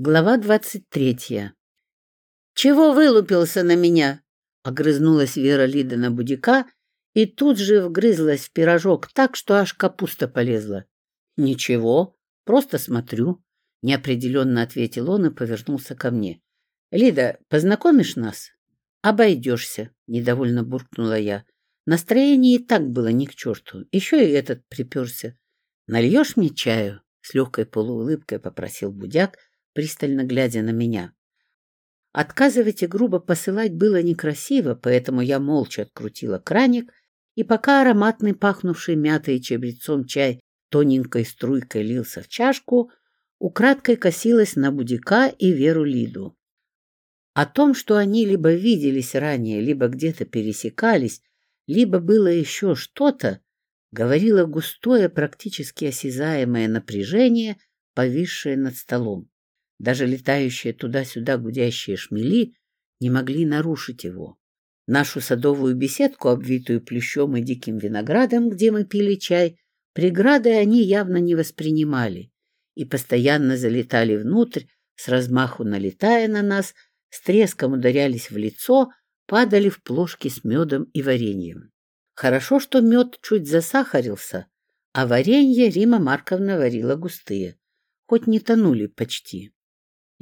Глава двадцать третья. «Чего вылупился на меня?» — огрызнулась Вера Лида на Будика и тут же вгрызлась в пирожок так, что аж капуста полезла. «Ничего, просто смотрю», — неопределенно ответил он и повернулся ко мне. «Лида, познакомишь нас?» «Обойдешься», — недовольно буркнула я. Настроение и так было ни к черту. Еще и этот приперся. «Нальешь мне чаю?» — с легкой полуулыбкой попросил Будяк, — пристально глядя на меня. Отказывать и грубо посылать было некрасиво, поэтому я молча открутила краник, и пока ароматный, пахнувший мятой и чабрецом чай тоненькой струйкой лился в чашку, украдкой косилась на Будика и Веру Лиду. О том, что они либо виделись ранее, либо где-то пересекались, либо было еще что-то, говорило густое, практически осязаемое напряжение, повисшее над столом. Даже летающие туда-сюда гудящие шмели не могли нарушить его. Нашу садовую беседку, обвитую плющом и диким виноградом, где мы пили чай, преграды они явно не воспринимали и постоянно залетали внутрь, с размаху налетая на нас, с треском ударялись в лицо, падали в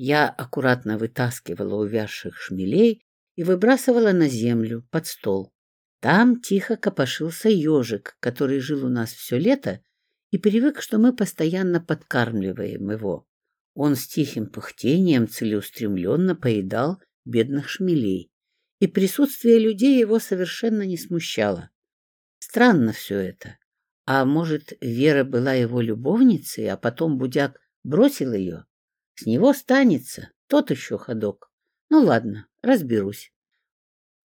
плошки с медом и вареньем. Хорошо, что мед чуть засахарился, а варенье Рима Марковна варила густые, хоть не тонули почти. Я аккуратно вытаскивала увязших шмелей и выбрасывала на землю, под стол. Там тихо копошился ежик, который жил у нас все лето и привык, что мы постоянно подкармливаем его. Он с тихим пыхтением целеустремленно поедал бедных шмелей, и присутствие людей его совершенно не смущало. Странно все это. А может, Вера была его любовницей, а потом Будяк бросил ее? С него станется, тот еще ходок. Ну ладно, разберусь.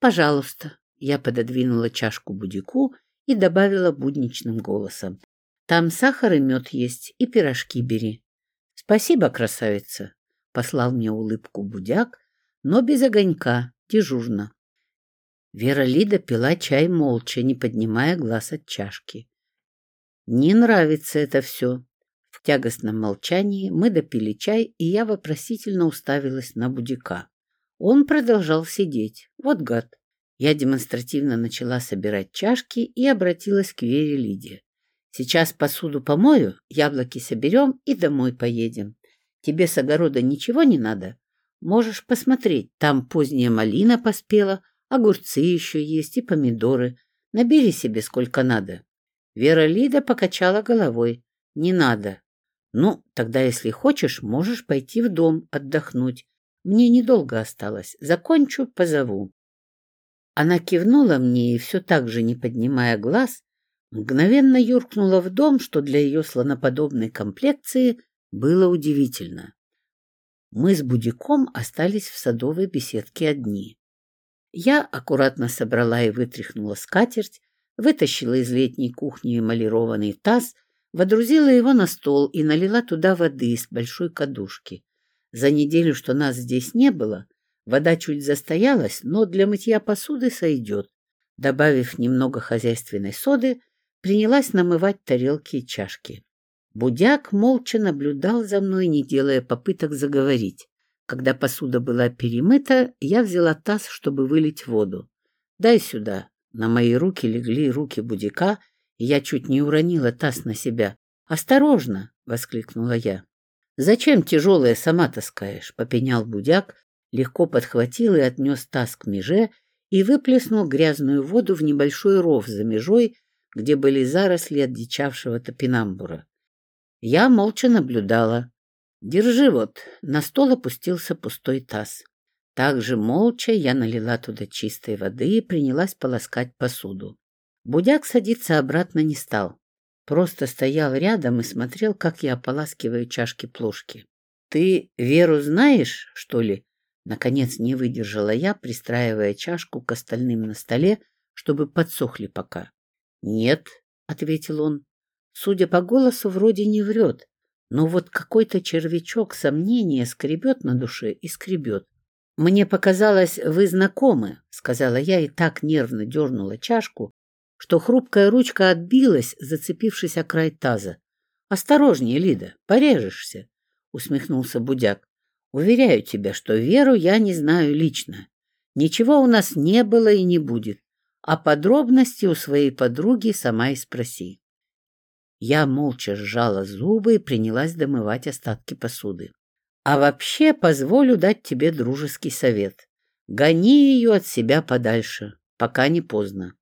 Пожалуйста. Я пододвинула чашку будику и добавила будничным голосом. Там сахар и мед есть, и пирожки бери. Спасибо, красавица. Послал мне улыбку будяк, но без огонька, дежурно. Вера Лида пила чай молча, не поднимая глаз от чашки. Не нравится это все. В тягостном молчании мы допили чай, и я вопросительно уставилась на Будика. Он продолжал сидеть. Вот гад. Я демонстративно начала собирать чашки и обратилась к Вере Лиде. Сейчас посуду помою, яблоки соберем и домой поедем. Тебе с огорода ничего не надо? Можешь посмотреть, там поздняя малина поспела, огурцы еще есть и помидоры. Набери себе сколько надо. Вера Лида покачала головой. Не надо. Ну, тогда, если хочешь, можешь пойти в дом отдохнуть. Мне недолго осталось. Закончу, позову. Она кивнула мне и все так же, не поднимая глаз, мгновенно юркнула в дом, что для ее слоноподобной комплекции было удивительно. Мы с Будиком остались в садовой беседке одни. Я аккуратно собрала и вытряхнула скатерть, вытащила из летней кухни эмалированный таз Водрузила его на стол и налила туда воды из большой кадушки. За неделю, что нас здесь не было, вода чуть застоялась, но для мытья посуды сойдет. Добавив немного хозяйственной соды, принялась намывать тарелки и чашки. Будяк молча наблюдал за мной, не делая попыток заговорить. Когда посуда была перемыта, я взяла таз, чтобы вылить воду. «Дай сюда». На мои руки легли руки Будяка, Я чуть не уронила таз на себя. «Осторожно!» — воскликнула я. «Зачем тяжелое сама таскаешь?» — попенял будяк, легко подхватил и отнес таз к меже и выплеснул грязную воду в небольшой ров за межой, где были заросли одичавшего топинамбура. Я молча наблюдала. «Держи вот!» — на стол опустился пустой таз. Также молча я налила туда чистой воды и принялась полоскать посуду. Будяк садиться обратно не стал. Просто стоял рядом и смотрел, как я ополаскиваю чашки-плошки. «Ты Веру знаешь, что ли?» Наконец не выдержала я, пристраивая чашку к остальным на столе, чтобы подсохли пока. «Нет», — ответил он. Судя по голосу, вроде не врет, но вот какой-то червячок сомнения скребет на душе и скребет. «Мне показалось, вы знакомы», — сказала я и так нервно дернула чашку, что хрупкая ручка отбилась, зацепившись о край таза. «Осторожнее, Лида, порежешься», — усмехнулся Будяк. Уверяю тебя, что Веру я не знаю лично. Ничего у нас не было и не будет. А подробности у своей подруги сама и спроси. Я молча сжала зубы и принялась домывать остатки посуды. А вообще позволю дать тебе дружеский совет. Гони ее от себя подальше, пока не поздно.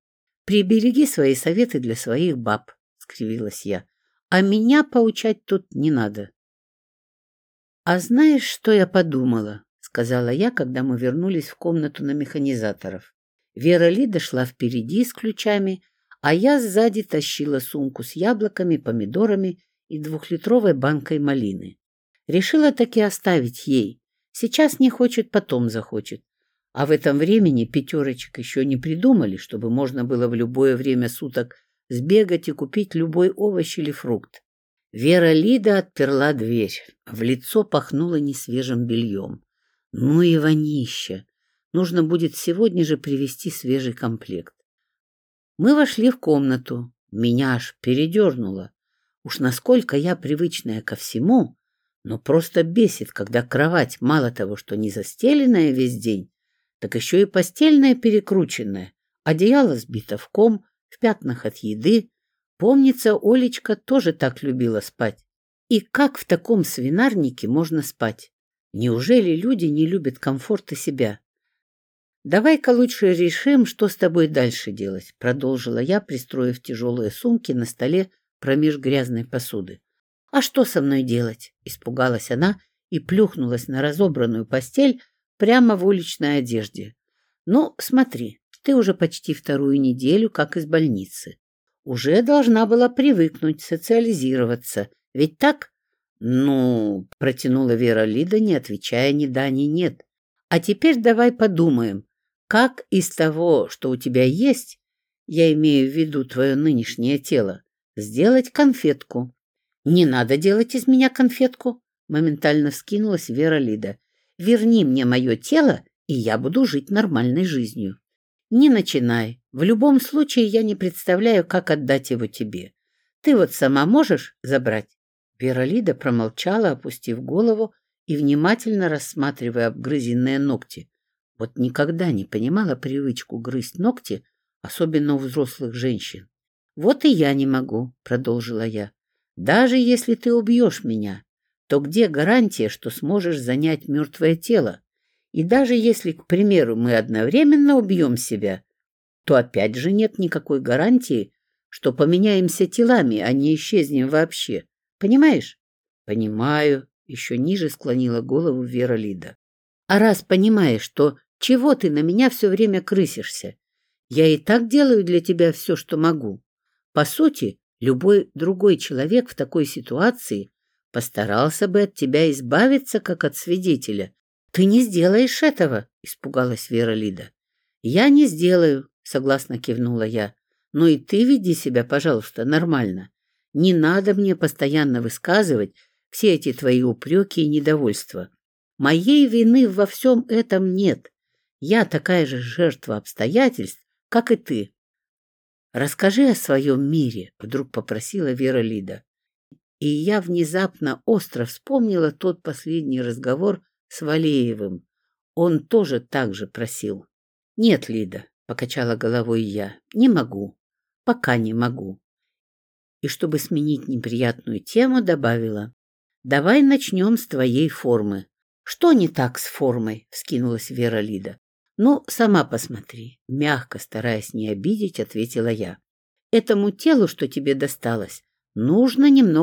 Прибереги свои советы для своих баб, — скривилась я. А меня поучать тут не надо. А знаешь, что я подумала? — сказала я, когда мы вернулись в комнату на механизаторов. Вера Лида шла впереди с ключами, а я сзади тащила сумку с яблоками, помидорами и двухлитровой банкой малины. Решила таки оставить ей. Сейчас не хочет, потом захочет. А в этом времени пятерочек еще не придумали, чтобы можно было в любое время суток сбегать и купить любой овощ или фрукт. Вера Лида отперла дверь. В лицо пахнуло несвежим бельем. Ну и вонища. Нужно будет сегодня же привезти свежий комплект. Мы вошли в комнату. Меня аж передернуло. Уж насколько я привычная ко всему, но просто бесит, так еще и постельное перекрученное, одеяло сбито в ком, в пятнах от еды. Помнится, Олечка тоже так любила спать. И как в таком свинарнике можно спать? Неужели люди не любят комфорта себя? «Давай-ка лучше решим, что с тобой дальше делать», — продолжила я, пристроив тяжелые сумки на столе промеж грязной посуды. «А что со мной делать?» — испугалась она и плюхнулась на разобранную постель, прямо в уличной одежде. Ну, смотри, ты уже почти вторую неделю как из больницы. Уже должна была привыкнуть, социализироваться. Ведь так? Ну, протянула Вера Лида, не отвечая ни да, ни нет. А теперь давай подумаем, как из того, что у тебя есть, я имею в виду твое нынешнее тело, сделать конфетку. Не надо делать из меня конфетку, моментально вскинулась Вера Лида верни мне мое тело, и я буду жить нормальной жизнью. Не начинай. В любом случае я не представляю, как отдать его тебе. Ты вот сама можешь забрать?» Веролида промолчала, опустив голову и внимательно рассматривая обгрызенные ногти. Вот никогда не понимала привычку грызть ногти, особенно у взрослых женщин. «Вот и я не могу», — продолжила я. «Даже если ты убьешь меня, то где гарантия, что сможешь занять мертвое тело? И даже если, к примеру, мы одновременно убьем себя, то опять же нет никакой гарантии, что поменяемся телами, а не исчезнем вообще. Понимаешь? Понимаю, еще ниже склонила голову Вера Лида. А раз понимаешь, то чего ты на меня все время крысишься? Я и так делаю для тебя Постарался бы от тебя избавиться, как от свидетеля. Ты не сделаешь этого, испугалась Вера Лида. Я не сделаю, согласно кивнула я. Но ну и ты веди себя, пожалуйста, нормально. Не надо мне постоянно высказывать все эти твои упреки и недовольства. Моей вины во всем этом нет. Я такая же жертва обстоятельств, как и ты. Расскажи о своем мире, вдруг попросила Вера Лида. и я внезапно остро вспомнила тот последний разговор с Валеевым. Он тоже так же просил. «Нет, Лида», — покачала головой я, — «не могу. Пока не могу». И чтобы сменить неприятную тему, добавила, «Давай начнем с твоей формы». «Что не так с формой?» — вскинулась Вера Лида. «Ну, сама посмотри», —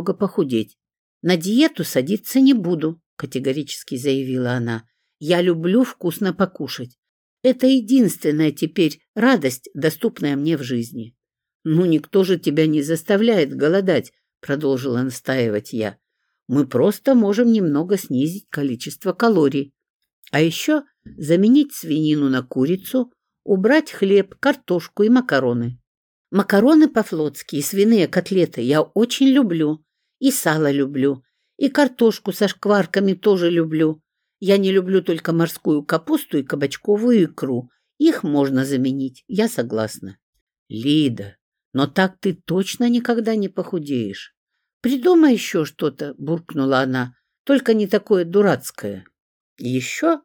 мягко, стараясь не обидеть, ответила я. «Этому телу, что тебе досталось, Нужно немного похудеть. На диету садиться не буду, категорически заявила она. Я люблю вкусно покушать. Это единственная теперь радость, доступная мне в жизни. Ну, никто же тебя не заставляет голодать, продолжила настаивать я. Мы просто можем немного снизить количество калорий. А еще заменить свинину на курицу, убрать хлеб, картошку и макароны. Макароны по-флотски и свиные котлеты я очень люблю. И сало люблю. И картошку со шкварками тоже люблю. Я не люблю только морскую капусту и кабачковую икру. Их можно заменить, я согласна. Лида, но так ты точно никогда не похудеешь. Придумай еще что-то, буркнула она, только не такое дурацкое. Еще?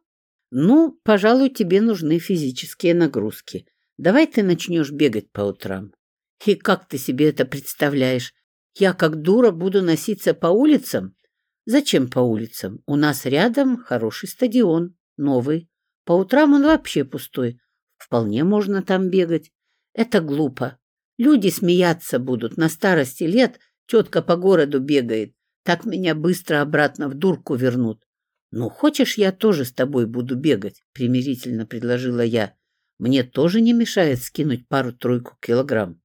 Ну, пожалуй, тебе нужны физические нагрузки. давай ты начнешь бегать по утрам. И как ты себе это представляешь? Я как дура буду носиться по улицам? Зачем по улицам? У нас рядом хороший стадион, новый. По утрам он вообще пустой. Вполне можно там бегать. Это глупо. Люди смеяться будут. На старости лет тетка по городу бегает. Так меня быстро обратно в дурку вернут. «Ну, хочешь, я тоже с тобой буду бегать?» — примирительно предложила я. Мне тоже не мешает скинуть пару-тройку килограмм.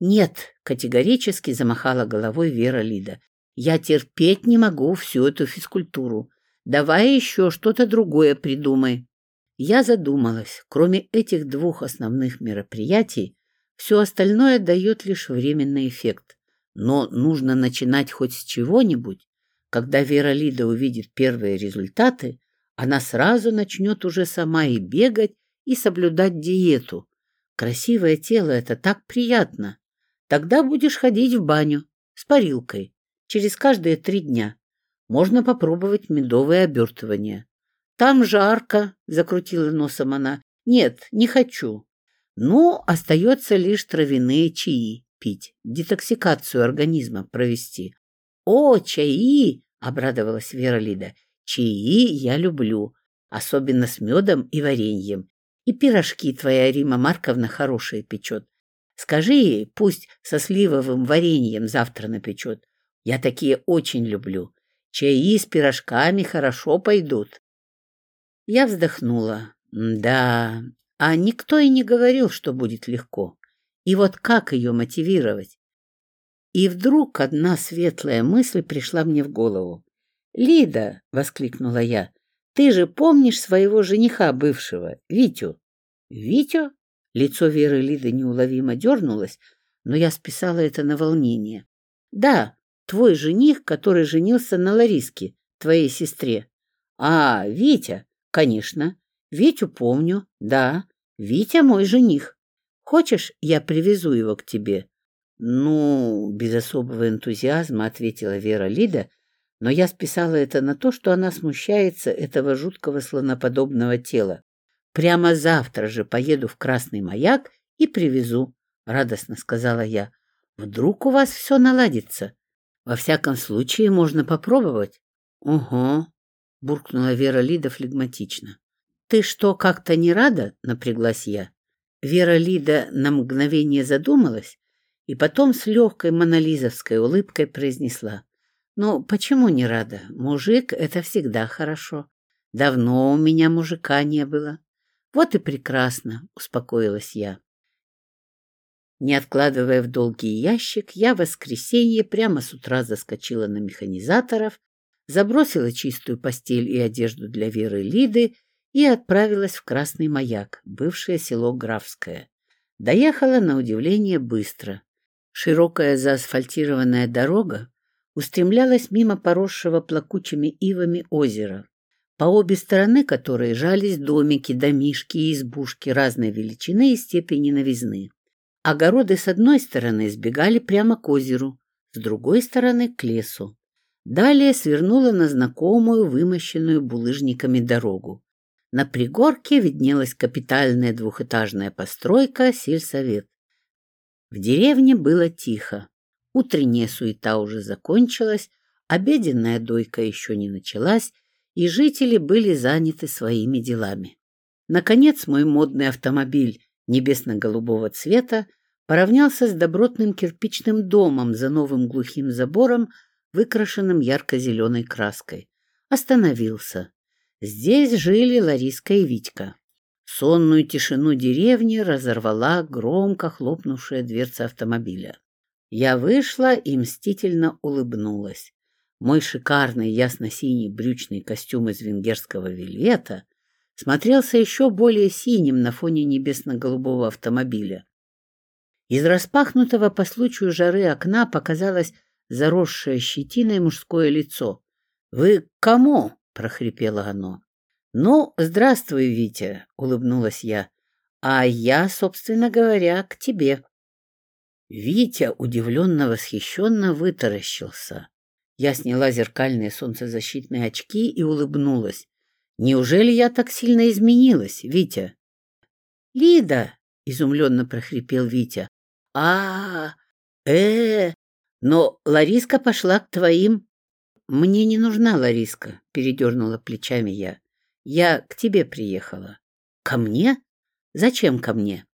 Нет, категорически замахала головой Вера Лида. Я терпеть не могу всю эту физкультуру. Давай еще что-то другое придумай. Я задумалась. Кроме этих двух основных мероприятий, все остальное дает лишь временный эффект. Но нужно начинать хоть с чего-нибудь. Когда Вера Лида увидит первые результаты, она сразу начнет уже сама и бегать, и соблюдать диету. Красивое тело — это так приятно. Тогда будешь ходить в баню с парилкой через каждые три дня. Можно попробовать медовое обертывание. Там жарко, — закрутила носом она. Нет, не хочу. Ну, остается лишь травяные чаи пить, детоксикацию организма провести. О, чаи! — обрадовалась Вера Лида. Чаи я люблю, особенно с медом и вареньем и пирожки твоя Рима Марковна хорошие печет. Скажи ей, пусть со сливовым вареньем завтра напечет. Я такие очень люблю. Чаи с пирожками хорошо пойдут. Я вздохнула. Да, а никто и не говорил, что будет легко. И вот как ее мотивировать? И вдруг одна светлая мысль пришла мне в голову. «Лида!» — воскликнула я. Ты же помнишь своего жениха бывшего, Витю? Витю? Лицо Веры Лиды неуловимо дернулось, но я списала это на волнение. Да, твой жених, который женился на Лариске, твоей сестре. А, Витя, конечно. Витю помню, да. Витя мой жених. Хочешь, я привезу его к тебе? Ну, без особого энтузиазма ответила Вера Лида, — но я списала это на то, что она смущается этого жуткого слоноподобного тела. Прямо завтра же поеду в Красный маяк и привезу, — радостно сказала я. Вдруг у вас все наладится. Во всяком случае, можно попробовать. — Угу, — буркнула Вера Лида флегматично. — Ты что, как-то не рада? — напряглась я. Вера Лида на мгновение задумалась и потом с легкой монолизовской улыбкой произнесла. — Ну, почему не рада? Мужик — это всегда хорошо. Давно у меня мужика не было. Вот и прекрасно, успокоилась я. Не откладывая в долгий ящик, я в воскресенье прямо с утра заскочила на механизаторов, забросила чистую постель и одежду для Веры Лиды и отправилась в Красный маяк, бывшее село Графское. Доехала на удивление быстро. Широкая заасфальтированная дорога устремлялась мимо поросшего плакучими ивами озера, по обе стороны которой жались домики, домишки и избушки разной величины и степени новизны. Огороды с одной стороны сбегали прямо к озеру, с другой стороны — к лесу. Далее свернула на знакомую, вымощенную булыжниками дорогу. На пригорке виднелась капитальная двухэтажная постройка сельсовет. В деревне было тихо. Утренняя суета уже закончилась, обеденная дойка еще не началась, и жители были заняты своими делами. Наконец мой модный автомобиль небесно-голубого цвета поравнялся с добротным кирпичным домом за новым глухим забором, выкрашенным ярко-зеленой краской. Остановился. Здесь жили Лариска и Витька. Сонную тишину деревни разорвала громко хлопнувшая дверца автомобиля. Я вышла и мстительно улыбнулась. Мой шикарный ясно-синий брючный костюм из венгерского вельвета смотрелся еще более синим на фоне небесно-голубого автомобиля. Из распахнутого по случаю жары окна показалось заросшее щетиной мужское лицо. «Вы к кому?» — прохрипело оно. «Ну, здравствуй, Витя», — улыбнулась я. «А я, собственно говоря, к тебе». Витя удивленно восхищенно вытаращился. Я сняла зеркальные солнцезащитные очки и улыбнулась. «Неужели я так сильно изменилась, Витя?» «Лида!» — изумленно прохрипел Витя. а э, -э Но Лариска пошла к твоим...» «Мне не нужна Лариска», — передернула плечами я. «Я к тебе приехала». «Ко мне? Зачем ко мне?»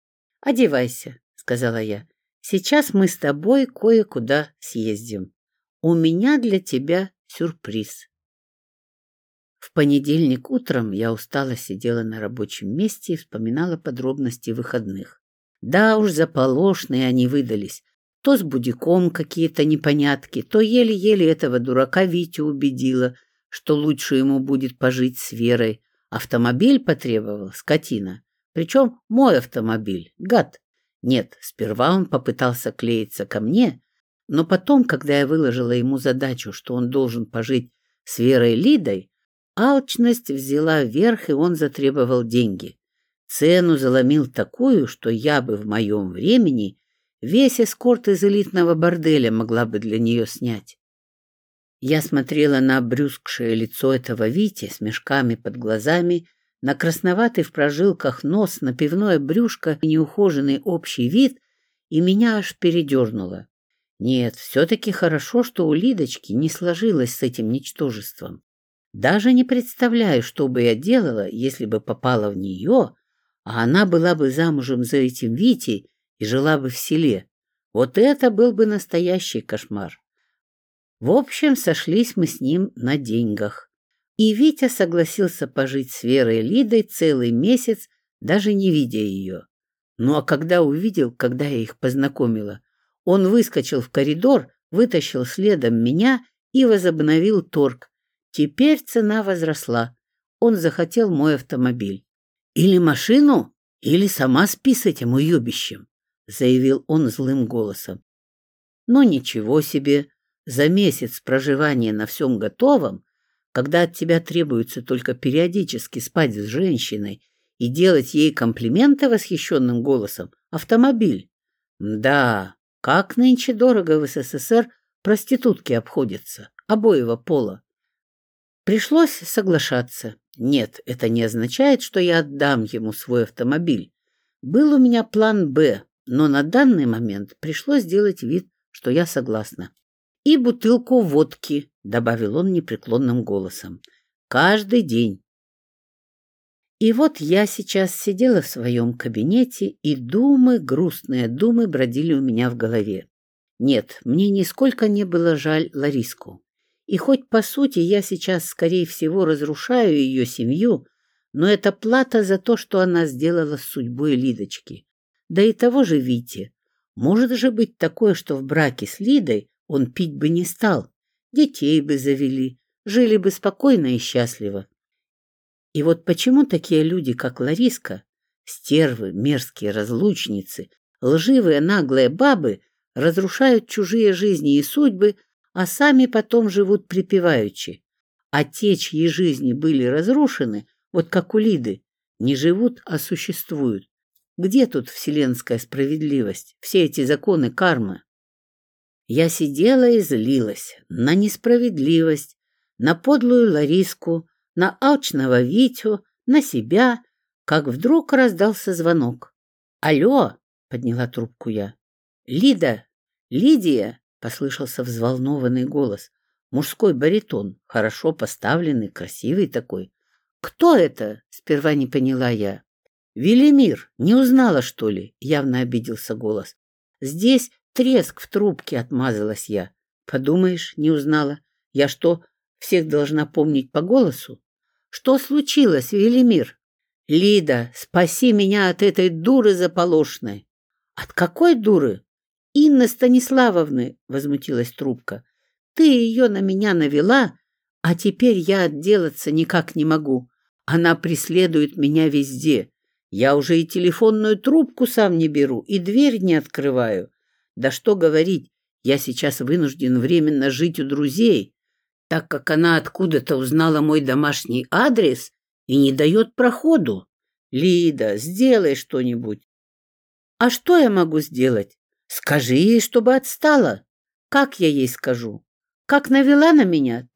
«Одевайся», — сказала я. Сейчас мы с тобой кое-куда съездим. У меня для тебя сюрприз. В понедельник утром я устало сидела на рабочем месте и вспоминала подробности выходных. Да уж, заполошные они выдались. То с будиком какие-то непонятки, то еле-еле этого дурака Витю убедила, что лучше ему будет пожить с Верой. Автомобиль потребовал, скотина. Причем мой автомобиль, гад. Нет, сперва он попытался клеиться ко мне, но потом, когда я выложила ему задачу, что он должен пожить с Верой Лидой, алчность взяла верх и он затребовал деньги. Цену заломил такую, что я бы в моем времени весь эскорт из элитного борделя могла бы для нее снять. Я смотрела на обрюзгшее лицо этого Вити с мешками под глазами на красноватый в прожилках нос, на пивное брюшко и неухоженный общий вид, и меня аж передернуло. Нет, все-таки хорошо, что у Лидочки не сложилось с этим ничтожеством. Даже не представляю, что бы я делала, если бы попала в нее, а она была бы замужем за этим Витей и жила бы в селе. Вот это был бы настоящий кошмар. В и Витя согласился пожить с Верой Лидой целый месяц, даже не видя ее. Ну а когда увидел, когда я их познакомила, он выскочил в коридор, вытащил следом меня и возобновил торг. Теперь цена возросла. Он захотел мой автомобиль. «Или машину, или сама спи с этим уебищем», — заявил он злым голосом. Но «Ну, ничего себе! За месяц проживания на всем готовом когда от тебя требуется только периодически спать с женщиной и делать ей комплименты восхищенным голосом, автомобиль. Да, как нынче дорого в СССР проститутки обходятся, обоего пола. Пришлось соглашаться. Нет, это не означает, что я отдам ему свой автомобиль. Был у меня план «Б», но на данный момент пришлось сделать вид, что я согласна.«И бутылку водки», — добавил он непреклонным голосом. «Каждый день». И вот я сейчас сидела в своем кабинете, и думы, грустные думы бродили у меня в голове. Нет, мне нисколько не было жаль Лариску. И хоть, по сути, я сейчас, скорее всего, разрушаю ее семью, но это плата за то, что она сделала с судьбой Лидочки. Да и того же Вити. Может же быть такое, что в браке с Лидой он пить бы не стал, детей бы завели, жили бы спокойно и счастливо. И вот почему такие люди, как Лариска, стервы, мерзкие разлучницы, лживые наглые бабы, разрушают чужие жизни и судьбы, а сами потом живут припеваючи. А те, чьи жизни были разрушены, вот как у Лиды, не живут, а существуют. Где тут вселенская справедливость, все эти законы кармы? Я сидела и злилась на несправедливость, на подлую Лариску, на алчного Витю, на себя, как вдруг раздался звонок. «Алло!» — подняла трубку я. «Лида! Лидия!» — послышался взволнованный голос. Мужской баритон, хорошо поставленный, красивый такой. «Кто это?» — сперва не поняла я. «Велимир, не узнала, что ли?» — явно обиделся голос. «Здесь треск в трубке», — отмазалась я. «Подумаешь, не узнала. Я что, всех должна помнить по голосу? Что случилось, Велимир?» «Лида, спаси меня от этой дуры заполошной!» «От какой дуры?» Инна Станиславовны, — возмутилась трубка, — ты ее на меня навела, а теперь я отделаться никак не могу. Она преследует меня везде. Я уже и телефонную трубку сам не беру, и дверь не открываю. Да что говорить, я сейчас вынужден временно жить у друзей, так как она откуда-то узнала мой домашний адрес и не дает проходу. Лида, сделай что-нибудь. А что я могу сделать? Скажи ей, чтобы отстала. Как я ей скажу? Как навела на меня,